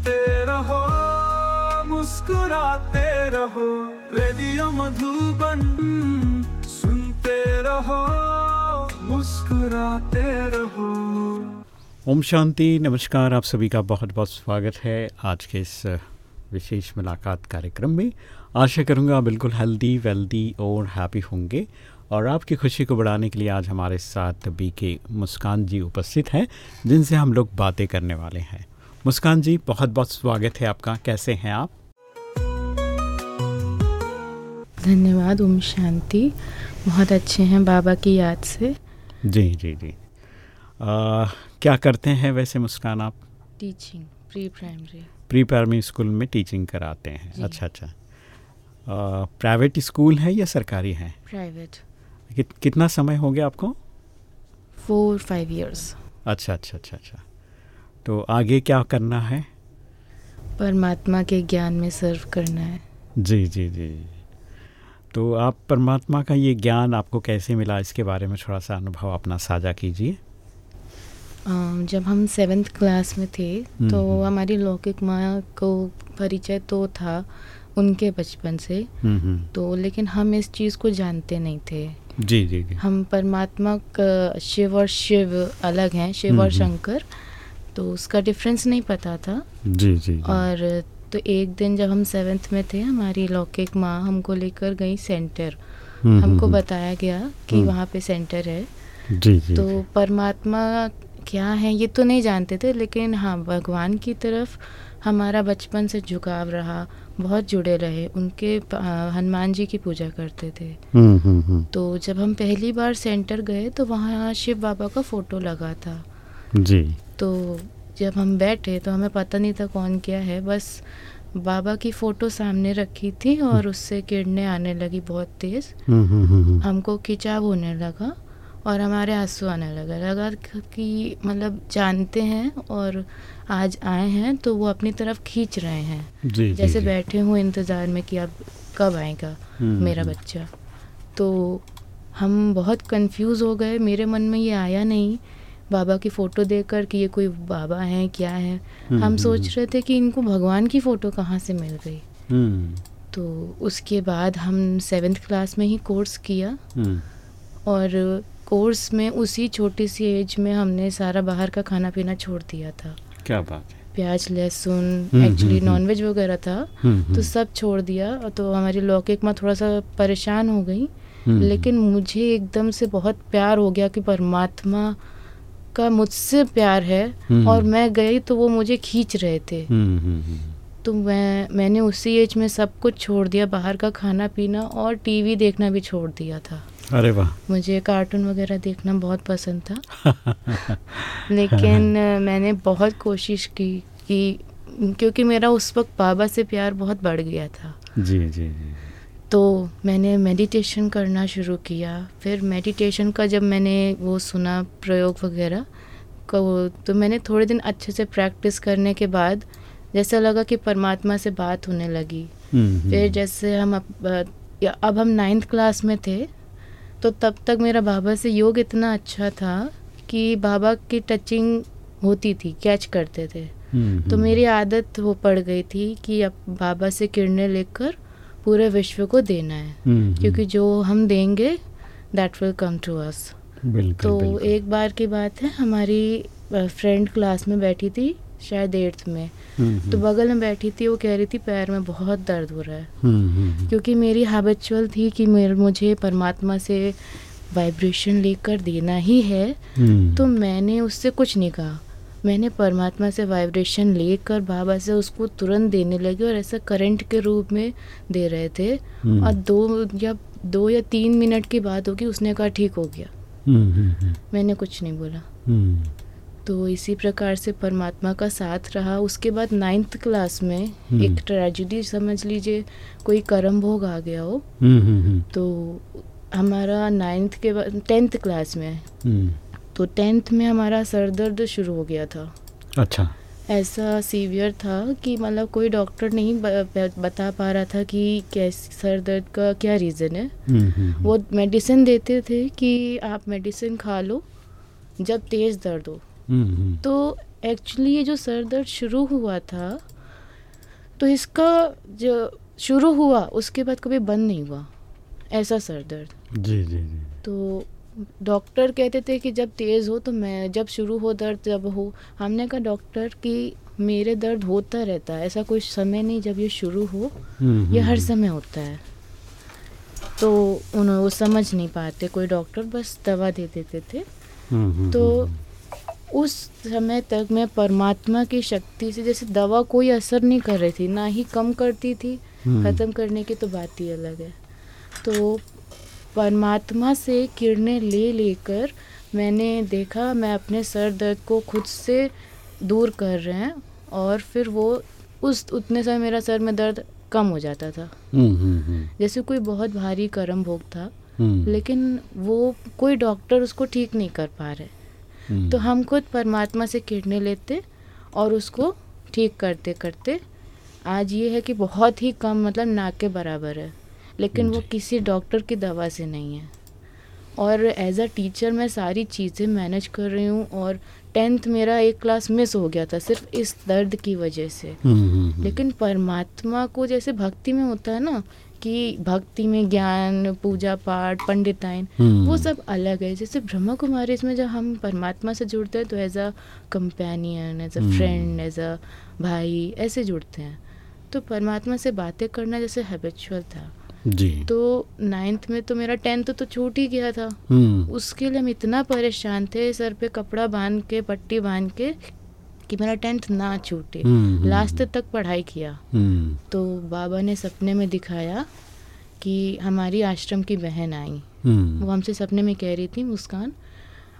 सुनते रहो, मुस्कुराते रहो, रेडियो मधुबन सुनते रहो, मुस्कुराते रहो। ओम शांति, नमस्कार, आप सभी का बहुत बहुत स्वागत है आज के इस विशेष मुलाकात कार्यक्रम में। आशा करूँगा बिल्कुल हेल्दी वेल्दी और हैप्पी होंगे और आपकी खुशी को बढ़ाने के लिए आज हमारे साथ बी के मुस्कान जी उपस्थित हैं, जिनसे हम लोग बातें करने वाले हैं। मुस्कान जी बहुत बहुत स्वागत है आपका। कैसे हैं आप? धन्यवाद ओम शांति बहुत अच्छे हैं बाबा की याद से। जी जी जी। आ, क्या करते हैं वैसे मुस्कान आप? Teaching pre primary pre primary school में टीचिंग कराते हैं। अच्छा अच्छा। प्राइवेट स्कूल है या सरकारी है? प्राइवेट कि, कितना समय हो गया आपको? फोर फाइव इयर्स अच्छा अच्छा अच्छा अच्छा। तो आगे क्या करना है? परमात्मा के ज्ञान में सर्व करना है। जी जी जी। तो आप परमात्मा का ये ज्ञान आपको कैसे मिला? इसके बारे में थोड़ा सा अनुभव अपना साझा कीजिए। जब हम सेवेंथ क्लास में थे तो हम्म। हमारी लौकिक माँ को परिचय तो था उनके बचपन से। हम्म, हम्म। तो लेकिन हम इस चीज़ को जानते नहीं थे। जी जी जी। हम परमात्मा का शिव और शिव अलग हैं शिव और हम्म, हम्म। शंकर। तो उसका डिफरेंस नहीं पता था। जी जी जी। और तो एक दिन जब हम सेवेंथ में थे हमारी लौकिक माँ हमको लेकर गई सेंटर हम्म, हमको हम्म, बताया गया कि हम्म। वहाँ पे सेंटर है। जी जी तो जी। परमात्मा क्या है ये तो नहीं जानते थे लेकिन हाँ भगवान की तरफ़ हमारा बचपन से झुकाव रहा बहुत जुड़े रहे उनके हनुमान जी की पूजा करते थे। हम्म, हम्म, हम्म। तो जब हम पहली बार सेंटर गए तो वहाँ शिव बाबा का फ़ोटो लगा था। जी। तो जब हम बैठे तो हमें पता नहीं था कौन क्या है बस बाबा की फ़ोटो सामने रखी थी और उससे किरणें आने लगी बहुत तेज़। हम्म, हम्म, हम्म, हम्म। हमको खिंचाव होने लगा और हमारे आँसू आने लगा। लगा कि मतलब जानते हैं और आज आए हैं तो वो अपनी तरफ़ खींच रहे हैं। जी जैसे जी। बैठे हुए इंतज़ार में कि अब कब आएगा हम्म, मेरा हम्म। बच्चा। तो हम बहुत कंफ्यूज हो गए। मेरे मन में ये आया नहीं बाबा की फ़ोटो देखकर कि ये कोई बाबा हैं क्या है? हम्म, हम हम्म, सोच रहे थे कि इनको भगवान की फ़ोटो कहाँ से मिल गई। हम्म, तो उसके बाद हम सेवेंथ क्लास में ही कोर्स किया। हम्म। और कोर्स में उसी छोटी सी एज में हमने सारा बाहर का खाना पीना छोड़ दिया था। क्या बात है। प्याज लहसुन हम्म, एक्चुअली हम्म, नॉनवेज वगैरह था। हम्म, तो हम्म, सब छोड़ दिया। तो हमारी लौकिक माँ थोड़ा सा परेशान हो गई। हम्म, लेकिन मुझे एकदम से बहुत प्यार हो गया कि परमात्मा का मुझसे प्यार है हम्म। और मैं गई तो वो मुझे खींच रहे थे। हम्म, हम्म, हम्म। तो मैं मैंने उसी एज में सब कुछ छोड़ दिया बाहर का खाना पीना और टीवी देखना भी छोड़ दिया था। अरे वाह। मुझे कार्टून वगैरह देखना बहुत पसंद था। लेकिन मैंने बहुत कोशिश की कि क्योंकि मेरा उस वक्त बाबा से प्यार बहुत बढ़ गया था। जी जी जी। तो मैंने मेडिटेशन करना शुरू किया फिर मेडिटेशन का जब मैंने वो सुना प्रयोग वगैरह को तो मैंने थोड़े दिन अच्छे से प्रैक्टिस करने के बाद जैसा लगा कि परमात्मा से बात होने लगी हम्म, फिर हम्म। जैसे हम अब या अब हम नाइन्थ क्लास में थे तो तब तक मेरा बाबा से योग इतना अच्छा था कि बाबा की टचिंग होती थी कैच करते थे हम्म, तो। मेरी आदत वो पड़ गई थी कि अब बाबा से किरणें लेकर पूरे विश्व को देना है। हम्म, क्योंकि जो हम देंगे that will come to us hmm, तो बिल्कुल। एक बार की बात है हमारी फ्रेंड क्लास में बैठी थी शायद एट्थ में। हम्म, तो हम्म, बगल में बैठी थी वो कह रही थी पैर में बहुत दर्द हो रहा है। हम्म, हम्म, क्योंकि मेरी हैबिचुअल थी कि मेरे मुझे परमात्मा से वाइब्रेशन लेकर देना ही है। हम्म, तो मैंने उससे कुछ नहीं कहा। मैंने परमात्मा से वाइब्रेशन लेकर बाबा से उसको तुरंत देने लगी और ऐसा करंट के रूप में दे रहे थे। हम्म, और दो या दो या तीन मिनट की बात होगी उसने कहा ठीक हो गया। हम्म, हम्म, मैंने कुछ नहीं बोला। तो इसी प्रकार से परमात्मा का साथ रहा। उसके बाद नाइन्थ क्लास में। एक ट्रेजिडी समझ लीजिए कोई कर्म भोग आ गया हो तो हमारा नाइन्थ के बाद टेंथ क्लास में हम्म, तो टेंथ में हमारा सर दर्द शुरू हो गया था। अच्छा। ऐसा सीवियर था कि मतलब कोई डॉक्टर नहीं बता पा रहा था कि कैसे सर दर्द का क्या रीज़न है। हम्म, हम्म, वो मेडिसिन देते थे कि आप मेडिसिन खा लो जब तेज़ दर्द हो। हम्म, हम्म, तो एक्चुअली ये जो सर दर्द शुरू हुआ था तो इसका जो शुरू हुआ उसके बाद कभी बंद नहीं हुआ ऐसा सर दर्द। जी जी जी। तो डॉक्टर कहते थे कि जब तेज़ हो तो मैं जब शुरू हो दर्द जब हो। हमने कहा डॉक्टर कि मेरे दर्द होता रहता है। ऐसा कोई समय नहीं जब ये शुरू हो। हम्म, ये हम्म, हर समय होता है। तो उन्होंने वो समझ नहीं पाते। कोई डॉक्टर बस दवा दे देते थे। हम्म, हम्म, तो हम्म, उस समय तक मैं परमात्मा की शक्ति से जैसे दवा कोई असर नहीं कर रही थी ना ही कम करती थी हम्म, ख़त्म करने की तो बात ही अलग है। तो परमात्मा से किरणें ले लेकर मैंने देखा मैं अपने सर दर्द को खुद से दूर कर रहे हैं और फिर वो उस उतने समय मेरा सर में दर्द कम हो जाता था। हम्म, हम्म, हम्म, जैसे कोई बहुत भारी कर्म भोग था लेकिन वो कोई डॉक्टर उसको ठीक नहीं कर पा रहे। तो हम खुद परमात्मा से किरणें लेते और उसको ठीक करते करते आज ये है कि बहुत ही कम मतलब ना के बराबर है। लेकिन वो किसी डॉक्टर की दवा से नहीं है। और एज अ टीचर मैं सारी चीज़ें मैनेज कर रही हूँ और टेंथ मेरा एक क्लास मिस हो गया था सिर्फ़ इस दर्द की वजह से। हम्म, हम्म, हम्म, लेकिन परमात्मा को जैसे भक्ति में होता है ना कि भक्ति में ज्ञान पूजा पाठ पंडिताइन वो सब अलग है। जैसे ब्रह्मा कुमारी इसमें जब हम परमात्मा से जुड़ते हैं तो as a companion as a. Friend as a भाई ऐसे जुड़ते हैं। तो परमात्मा से बातें करना जैसे हैबिचुअल था। जी। तो नाइन्थ में तो मेरा टेंथ तो छूट ही गया था। हम्म, उसके लिए हम इतना परेशान थे सर पे कपड़ा बाँध के पट्टी बाँध के कि मेरा टेंथ ना छूटे। हम्म, हम्म, लास्ट तक पढ़ाई किया। हम्म, तो बाबा ने सपने में दिखाया कि हमारी आश्रम की बहन आई। हम्म, वो हमसे सपने में कह रही थी मुस्कान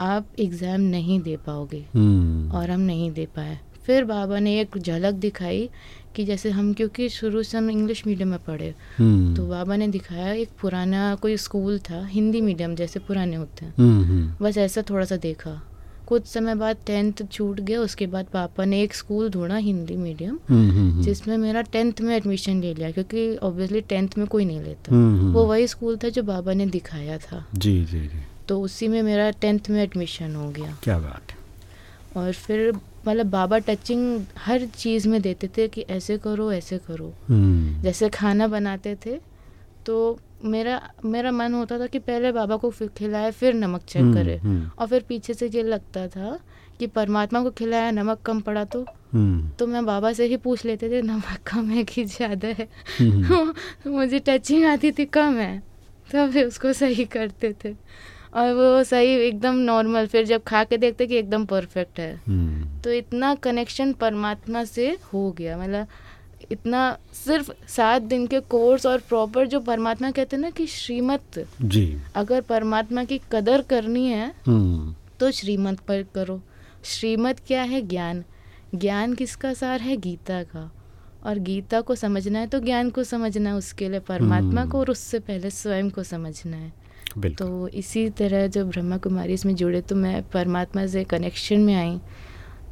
आप एग्ज़ाम नहीं दे पाओगे हम्म, और हम नहीं दे पाए। फिर बाबा ने एक झलक दिखाई कि जैसे हम क्योंकि शुरू से हम इंग्लिश मीडियम में पढ़े। हम्म, तो बाबा ने दिखाया एक पुराना कोई स्कूल था हिंदी मीडियम जैसे पुराने होते हैं। हम्म, हम्म, बस ऐसा थोड़ा सा देखा। कुछ समय बाद टेंथ छूट गया उसके बाद पापा ने एक स्कूल ढूंढा हिंदी मीडियम जिसमें मेरा टेंथ में एडमिशन ले लिया क्योंकि ऑब्वियसली टेंथ में कोई नहीं लेता। वो वही स्कूल था जो बाबा ने दिखाया था। जी जी जी। तो उसी में मेरा टेंथ में एडमिशन हो गया। क्या बात और फिर मतलब बाबा टचिंग हर चीज़ में देते थे कि ऐसे करो ऐसे करो। हम्म, जैसे खाना बनाते थे तो मेरा मेरा मन होता था कि पहले बाबा को फिर खिलाए फिर नमक चेक हम्म, करे। हम्म, और फिर पीछे से ये लगता था कि परमात्मा को खिलाया नमक कम पड़ा तो। तो मैं बाबा से ही पूछ लेते थे नमक कम है कि ज़्यादा है? मुझे टचिंग आती थी कम है। तो फिर उसको सही करते थे। और वो सही एकदम नॉर्मल फिर जब खा के देखते कि एकदम परफेक्ट है। हम्म, तो इतना कनेक्शन परमात्मा से हो गया मतलब इतना सिर्फ़ सात दिन के कोर्स और प्रॉपर जो परमात्मा कहते हैं ना कि श्रीमत जी। अगर परमात्मा की कदर करनी है हम्म, तो श्रीमत पर करो। श्रीमत क्या है? ज्ञान। ज्ञान किसका सार है? गीता का। और गीता को समझना है तो ज्ञान को समझना है उसके लिए परमात्मा हम्म। को और उससे पहले स्वयं को समझना है। तो इसी तरह जब ब्रह्मा कुमारी इसमें जुड़े तो मैं परमात्मा से कनेक्शन में आई।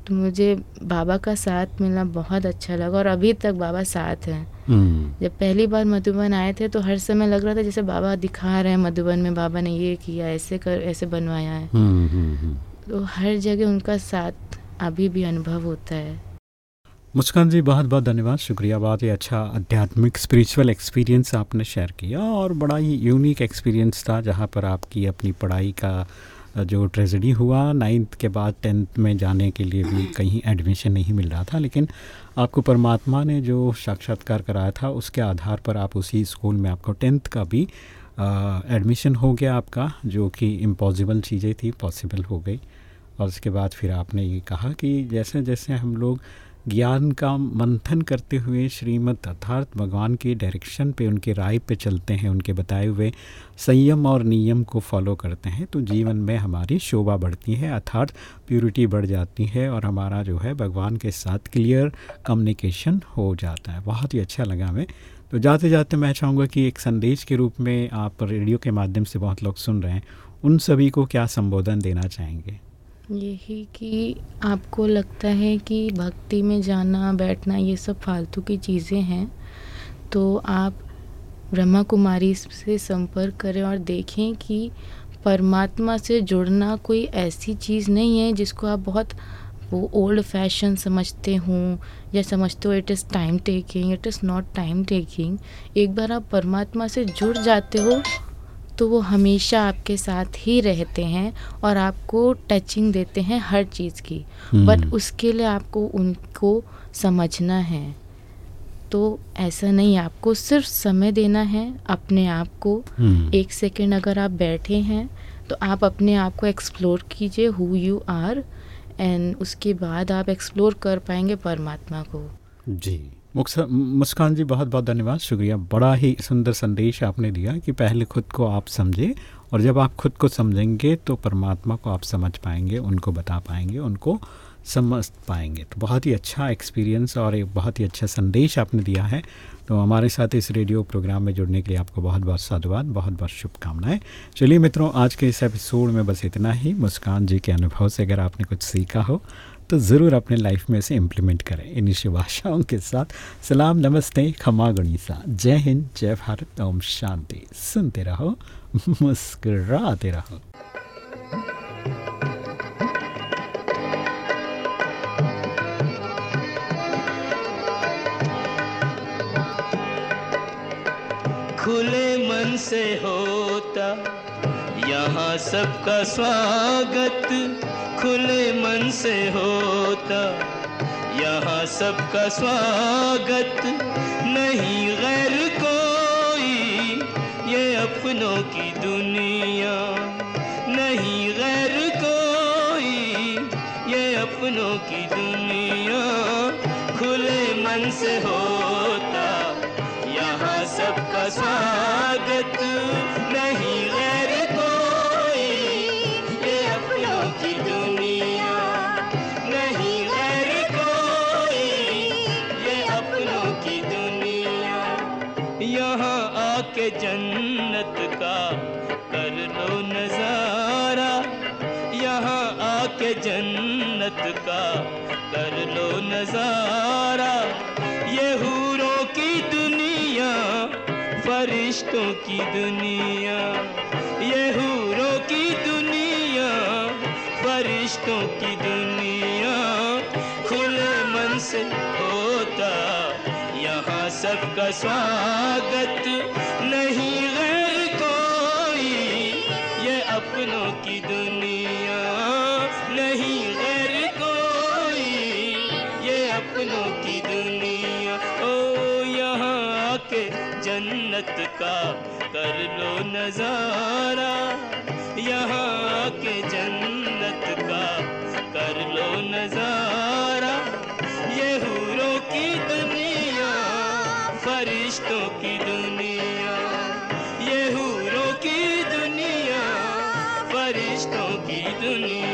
तो मुझे बाबा का साथ मिलना बहुत अच्छा लगा और अभी तक बाबा साथ हैं। हम्म, जब पहली बार मधुबन आए थे तो हर समय लग रहा था जैसे बाबा दिखा रहे हैं मधुबन में बाबा ने ये किया ऐसे कर ऐसे बनवाया है। हम्म, हम्म। तो हर जगह उनका साथ अभी भी अनुभव होता है। मुस्कान जी, बहुत बहुत धन्यवाद। शुक्रिया, बहुत ही अच्छा आध्यात्मिक स्पिरिचुअल एक्सपीरियंस आपने शेयर किया और बड़ा ही यूनिक एक्सपीरियंस था जहाँ पर आपकी अपनी पढ़ाई का जो ट्रेजडी हुआ नाइन्थ के बाद टेंथ में जाने के लिए भी कहीं एडमिशन नहीं मिल रहा था, लेकिन आपको परमात्मा ने जो साक्षात्कार कराया था, उसके आधार पर आप उसी स्कूल में आपको टेंथ का भी एडमिशन हो गया आपका, जो कि इम्पॉसिबल चीज़ें थी पॉसिबल हो गई। और उसके बाद फिर आपने ये कहा कि जैसे जैसे हम लोग ज्ञान का मंथन करते हुए श्रीमद अर्थार्थ भगवान के डायरेक्शन पे उनके राय पे चलते हैं, उनके बताए हुए संयम और नियम को फॉलो करते हैं। तो जीवन में हमारी शोभा बढ़ती है अर्थार्थ प्योरिटी बढ़ जाती है और हमारा जो है भगवान के साथ क्लियर कम्युनिकेशन हो जाता है। बहुत ही अच्छा लगा हमें। तो जाते जाते मैं चाहूँगा कि एक संदेश के रूप में आप रेडियो के माध्यम से बहुत लोग सुन रहे हैं। उन सभी को क्या संबोधन देना चाहेंगे? यही कि आपको लगता है कि भक्ति में जाना, बैठना ये सब फालतू की चीज़ें हैं तो आप ब्रह्मा कुमारी से संपर्क करें और देखें कि परमात्मा से जुड़ना कोई ऐसी चीज़ नहीं है जिसको आप बहुत वो ओल्ड फ़ैशन समझते हों या समझते हो it is time taking it is not time taking एक बार आप परमात्मा से जुड़ जाते हो तो वो हमेशा आपके साथ ही रहते हैं और आपको टचिंग देते हैं हर चीज़ की। But hmm. उसके लिए आपको उनको समझना है। तो ऐसा नहीं आपको सिर्फ़ समय देना है अपने आप को। हम्म, एक सेकेंड अगर आप बैठे हैं तो आप अपने आप को एक्सप्लोर कीजिए हु यू आर एंड उसके बाद आप एक्सप्लोर कर पाएँगे परमात्मा को। जी। मुस्कान जी, बहुत बहुत धन्यवाद। शुक्रिया। बड़ा ही सुंदर संदेश आपने दिया कि पहले खुद को आप समझे और जब आप खुद को समझेंगे तो परमात्मा को आप समझ पाएँगे, उनको बता पाएँगे, उनको समझ पाएँगे। तो बहुत ही अच्छा एक्सपीरियंस और एक बहुत ही अच्छा संदेश आपने दिया है। तो हमारे साथ इस रेडियो प्रोग्राम में जुड़ने के लिए आपको बहुत बहुत साधुवाद, बहुत बहुत शुभकामनाएँ। चलिए मित्रों, आज के इस एपिसोड में बस इतना ही। मुस्कान जी के अनुभव से अगर आपने कुछ सीखा हो तो ज़रूर अपने लाइफ में इसे इम्प्लीमेंट करें। इन्हीं शुभ आशाओं के साथ। सलाम, नमस्ते, खमा गणिसा। जय हिंद, जय भारत, ओम शांति। सुनते रहो, मुस्कुराते रहो। खुले मन से होता, यहाँ सबका स्वागत। खुले मन से होता। यहाँ सबका स्वागत, नहीं गैर कोई। ये अपनों की दुनिया, नहीं गैर कोई। ये अपनों की दुनिया खुले मन से होता। यहाँ सबका स्वागत। से होता। यहाँ सबका स्वागत नहीं गैर कोई। ये अपनों की दुनिया नहीं गैर कोई। ये अपनों की दुनिया, ओ, यहाँ आके जन्नत का कर लो नज़ारा। यहाँ आके जन्नत का कर लो नज़ारा। दुनिया फरिश्तों की दुनिया ये हूरों की दुनिया फरिश्तों की दुनिया।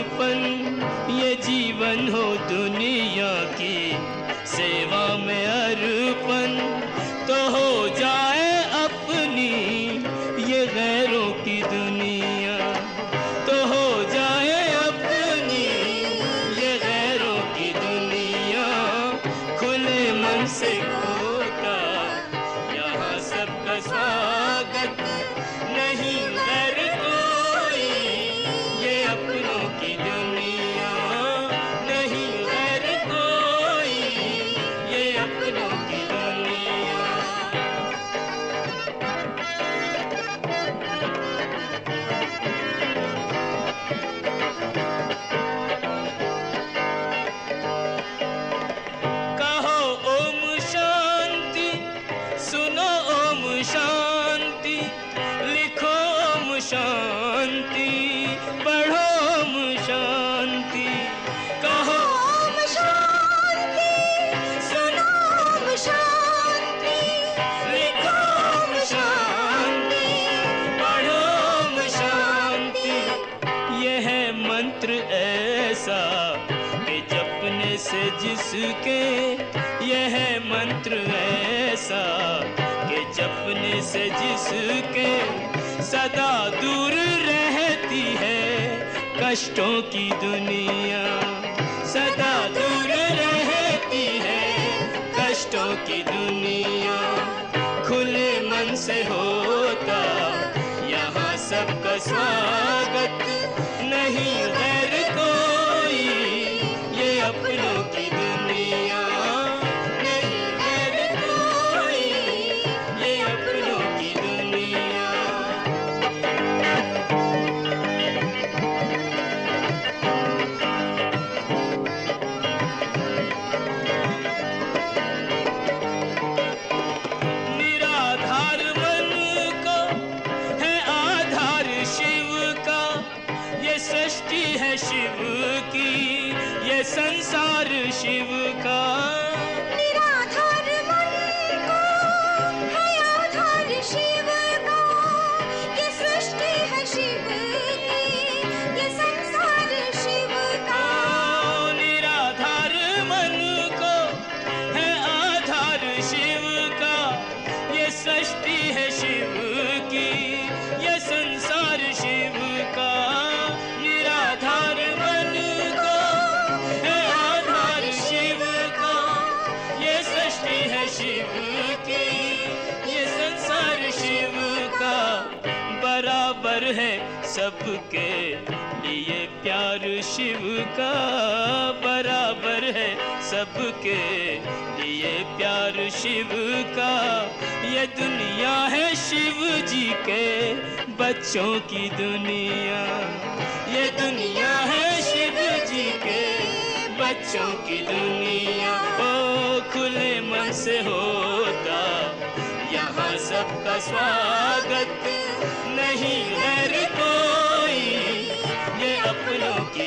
अर्पण ये जीवन हो दुनिया। शांति बढ़ो शांति। कहो शांति सुनो शांति मंत्र ऐसा कि जपने से जिसके यह मंत्र ऐसा कि जपने से जिसके सदा दूर कष्टों की दुनिया सदा दूर रहती है। कष्टों की दुनिया खुले मन से होता, यहाँ सबका स्वागत शिव की ये संसार शिव का है सबके लिए प्यार शिव का बराबर है। सबके लिए प्यार शिव का। ये दुनिया है शिव जी के बच्चों की दुनिया। ये दुनिया है शिव जी के बच्चों की दुनिया। ओ, खुले मन से होता यहाँ सबका स्वागत। नहीं हर कोई ये अपनों की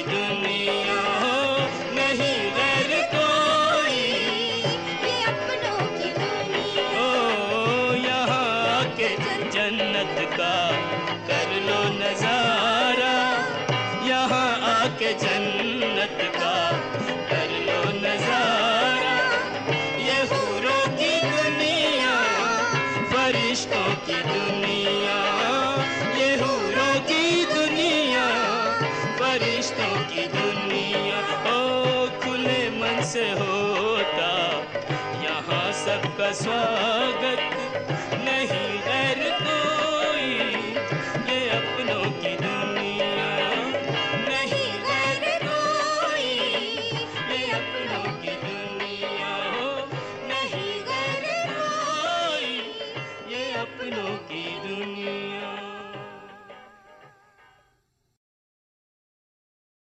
से होता। यहाँ सबका स्वागत नहीं